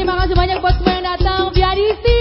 terima kasih banyak buat semua yang datang. Biadisi.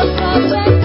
Dios nos bendiga.